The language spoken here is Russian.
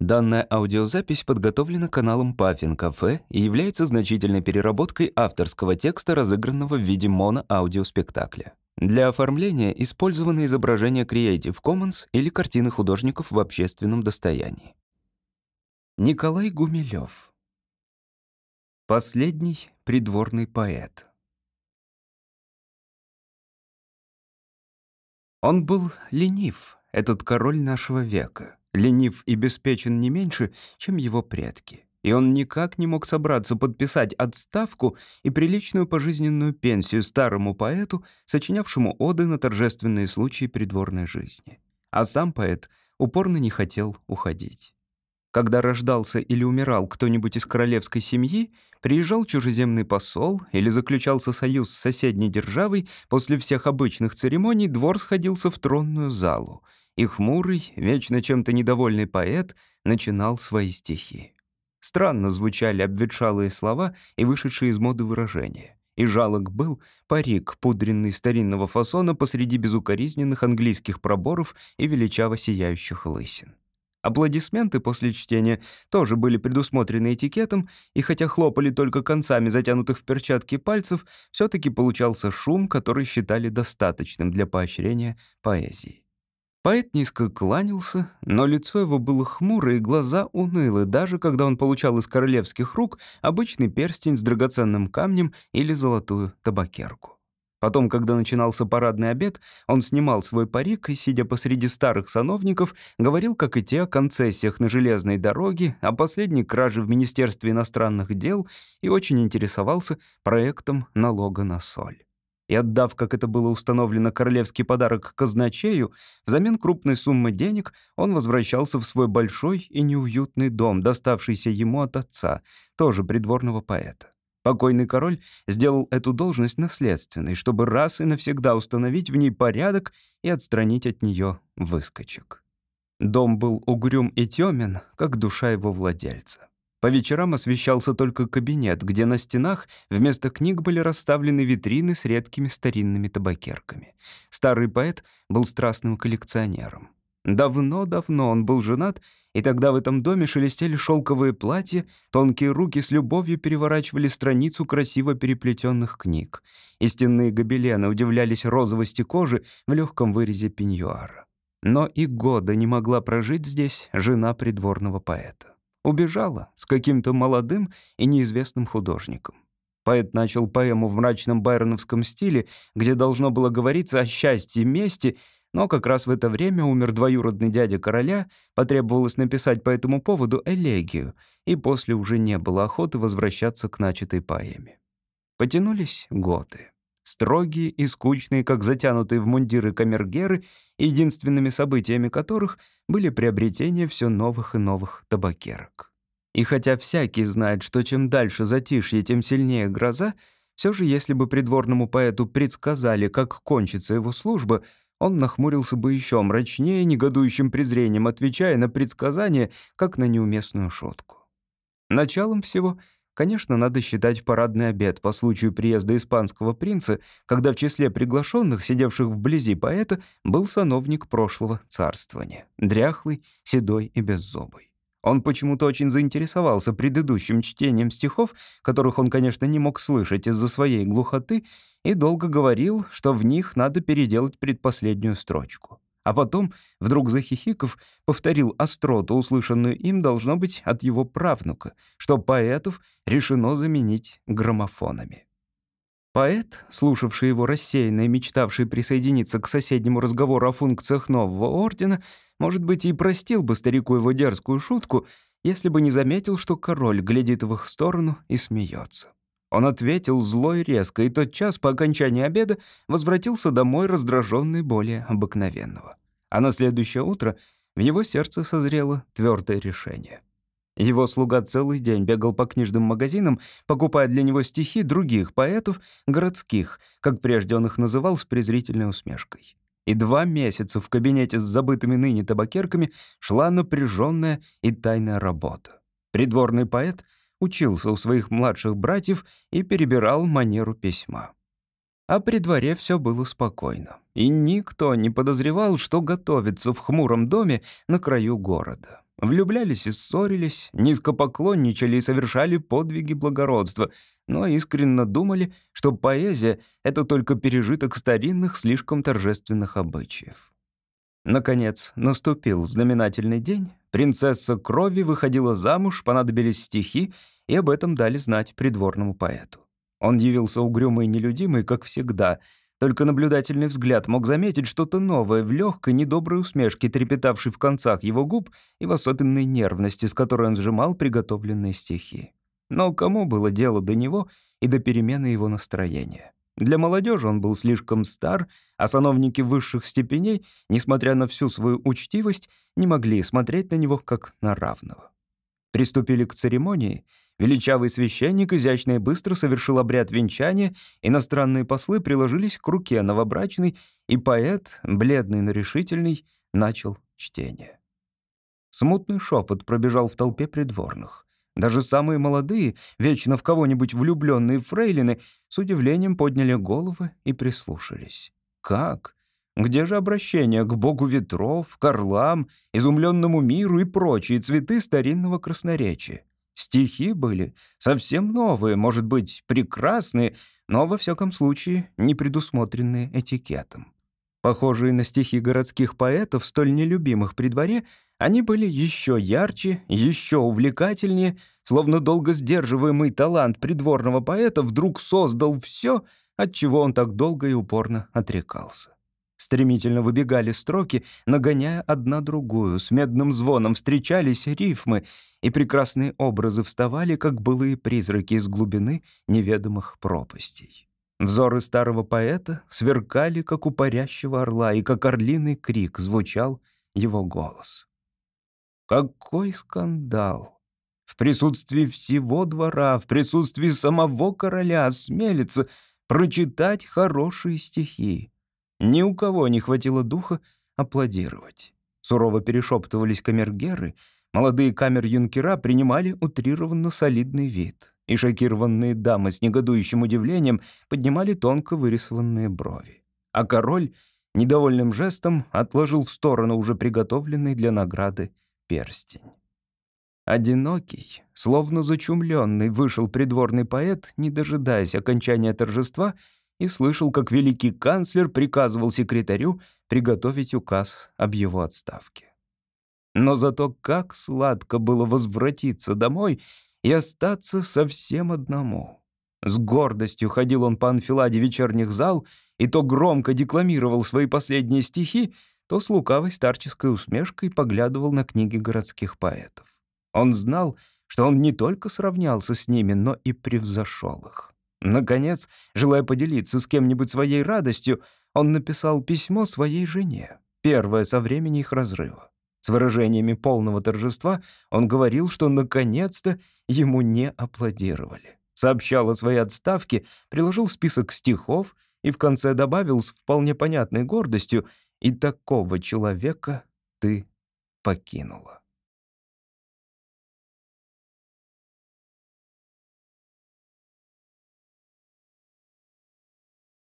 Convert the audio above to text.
Данная аудиозапись подготовлена каналом Puffin Cafe и является значительной переработкой авторского текста, разыгранного в виде моно-аудиоспектакля. Для оформления использованы изображения Creative Commons или картины художников в общественном достоянии. Николай Гумилев. Последний придворный поэт. Он был ленив, этот король нашего века ленив и беспечен не меньше, чем его предки. И он никак не мог собраться подписать отставку и приличную пожизненную пенсию старому поэту, сочинявшему оды на торжественные случаи придворной жизни. А сам поэт упорно не хотел уходить. Когда рождался или умирал кто-нибудь из королевской семьи, приезжал чужеземный посол или заключался союз с соседней державой, после всех обычных церемоний двор сходился в тронную залу — и хмурый, вечно чем-то недовольный поэт начинал свои стихи. Странно звучали обветшалые слова и вышедшие из моды выражения. И жалок был парик, пудренный старинного фасона посреди безукоризненных английских проборов и величаво сияющих лысин. Аплодисменты после чтения тоже были предусмотрены этикетом, и хотя хлопали только концами затянутых в перчатки пальцев, все таки получался шум, который считали достаточным для поощрения поэзии. Поэт низко кланялся, но лицо его было хмурое и глаза унылы, даже когда он получал из королевских рук обычный перстень с драгоценным камнем или золотую табакерку. Потом, когда начинался парадный обед, он снимал свой парик и, сидя посреди старых сановников, говорил, как и те, о концессиях на железной дороге, о последней краже в Министерстве иностранных дел и очень интересовался проектом налога на соль и отдав, как это было установлено, королевский подарок казначею, взамен крупной суммы денег он возвращался в свой большой и неуютный дом, доставшийся ему от отца, тоже придворного поэта. Покойный король сделал эту должность наследственной, чтобы раз и навсегда установить в ней порядок и отстранить от нее выскочек. Дом был угрюм и тёмен, как душа его владельца. По вечерам освещался только кабинет, где на стенах вместо книг были расставлены витрины с редкими старинными табакерками. Старый поэт был страстным коллекционером. Давно-давно он был женат, и тогда в этом доме шелестели шелковые платья, тонкие руки с любовью переворачивали страницу красиво переплетенных книг, и стенные гобелены удивлялись розовости кожи в легком вырезе пеньюара. Но и года не могла прожить здесь жена придворного поэта. Убежала с каким-то молодым и неизвестным художником. Поэт начал поэму в мрачном байроновском стиле, где должно было говориться о счастье мести, но как раз в это время умер двоюродный дядя короля, потребовалось написать по этому поводу элегию, и после уже не было охоты возвращаться к начатой поэме. Потянулись годы строгие и скучные, как затянутые в мундиры камергеры, единственными событиями которых были приобретения все новых и новых табакерок. И хотя всякий знает, что чем дальше затишье, тем сильнее гроза, все же если бы придворному поэту предсказали, как кончится его служба, он нахмурился бы еще мрачнее, негодующим презрением, отвечая на предсказание, как на неуместную шутку. Началом всего — Конечно, надо считать парадный обед по случаю приезда испанского принца, когда в числе приглашенных, сидевших вблизи поэта, был сановник прошлого царствования, дряхлый, седой и беззубый. Он почему-то очень заинтересовался предыдущим чтением стихов, которых он, конечно, не мог слышать из-за своей глухоты, и долго говорил, что в них надо переделать предпоследнюю строчку а потом, вдруг захихиков, повторил остроту, услышанную им, должно быть, от его правнука, что поэтов решено заменить граммофонами. Поэт, слушавший его рассеянно и мечтавший присоединиться к соседнему разговору о функциях нового ордена, может быть, и простил бы старику его дерзкую шутку, если бы не заметил, что король глядит в их сторону и смеется. Он ответил зло и резко, и тот час по окончании обеда возвратился домой раздраженный более обыкновенного. А на следующее утро в его сердце созрело твердое решение. Его слуга целый день бегал по книжным магазинам, покупая для него стихи других поэтов, городских, как прежде он их называл с презрительной усмешкой. И два месяца в кабинете с забытыми ныне табакерками шла напряженная и тайная работа. Придворный поэт — учился у своих младших братьев и перебирал манеру письма. А при дворе все было спокойно, и никто не подозревал, что готовится в хмуром доме на краю города. Влюблялись и ссорились, низко поклонничали и совершали подвиги благородства, но искренне думали, что поэзия — это только пережиток старинных, слишком торжественных обычаев. Наконец, наступил знаменательный день. Принцесса крови выходила замуж, понадобились стихи, и об этом дали знать придворному поэту. Он явился угрюмый и нелюдимый, как всегда — только наблюдательный взгляд мог заметить что-то новое в легкой, недоброй усмешке, трепетавшей в концах его губ и в особенной нервности, с которой он сжимал приготовленные стихи. Но кому было дело до него и до перемены его настроения? Для молодежи он был слишком стар, а сановники высших степеней, несмотря на всю свою учтивость, не могли смотреть на него как на равного. Приступили к церемонии — Величавый священник изящно и быстро совершил обряд венчания, иностранные послы приложились к руке новобрачной, и поэт, бледный, но решительный, начал чтение. Смутный шепот пробежал в толпе придворных. Даже самые молодые, вечно в кого-нибудь влюбленные фрейлины, с удивлением подняли головы и прислушались. Как? Где же обращение к богу ветров, к орлам, изумленному миру и прочие цветы старинного красноречия? Стихи были совсем новые, может быть, прекрасные, но, во всяком случае, не предусмотренные этикетом. Похожие на стихи городских поэтов, столь нелюбимых при дворе, они были еще ярче, еще увлекательнее, словно долго сдерживаемый талант придворного поэта вдруг создал все, от чего он так долго и упорно отрекался. Стремительно выбегали строки, нагоняя одна другую, с медным звоном встречались рифмы, и прекрасные образы вставали, как былые призраки из глубины неведомых пропастей. Взоры старого поэта сверкали, как у парящего орла, и как орлиный крик звучал его голос. Какой скандал! В присутствии всего двора, в присутствии самого короля осмелится прочитать хорошие стихи. Ни у кого не хватило духа аплодировать. Сурово перешептывались камергеры, молодые камер-юнкера принимали утрированно солидный вид, и шокированные дамы с негодующим удивлением поднимали тонко вырисованные брови. А король недовольным жестом отложил в сторону уже приготовленный для награды перстень. Одинокий, словно зачумленный, вышел придворный поэт, не дожидаясь окончания торжества — и слышал, как великий канцлер приказывал секретарю приготовить указ об его отставке. Но зато как сладко было возвратиться домой и остаться совсем одному. С гордостью ходил он по анфиладе вечерних зал и то громко декламировал свои последние стихи, то с лукавой старческой усмешкой поглядывал на книги городских поэтов. Он знал, что он не только сравнялся с ними, но и превзошел их. Наконец, желая поделиться с кем-нибудь своей радостью, он написал письмо своей жене, первое со времени их разрыва. С выражениями полного торжества он говорил, что наконец-то ему не аплодировали. Сообщал о своей отставке, приложил список стихов и в конце добавил с вполне понятной гордостью «И такого человека ты покинула».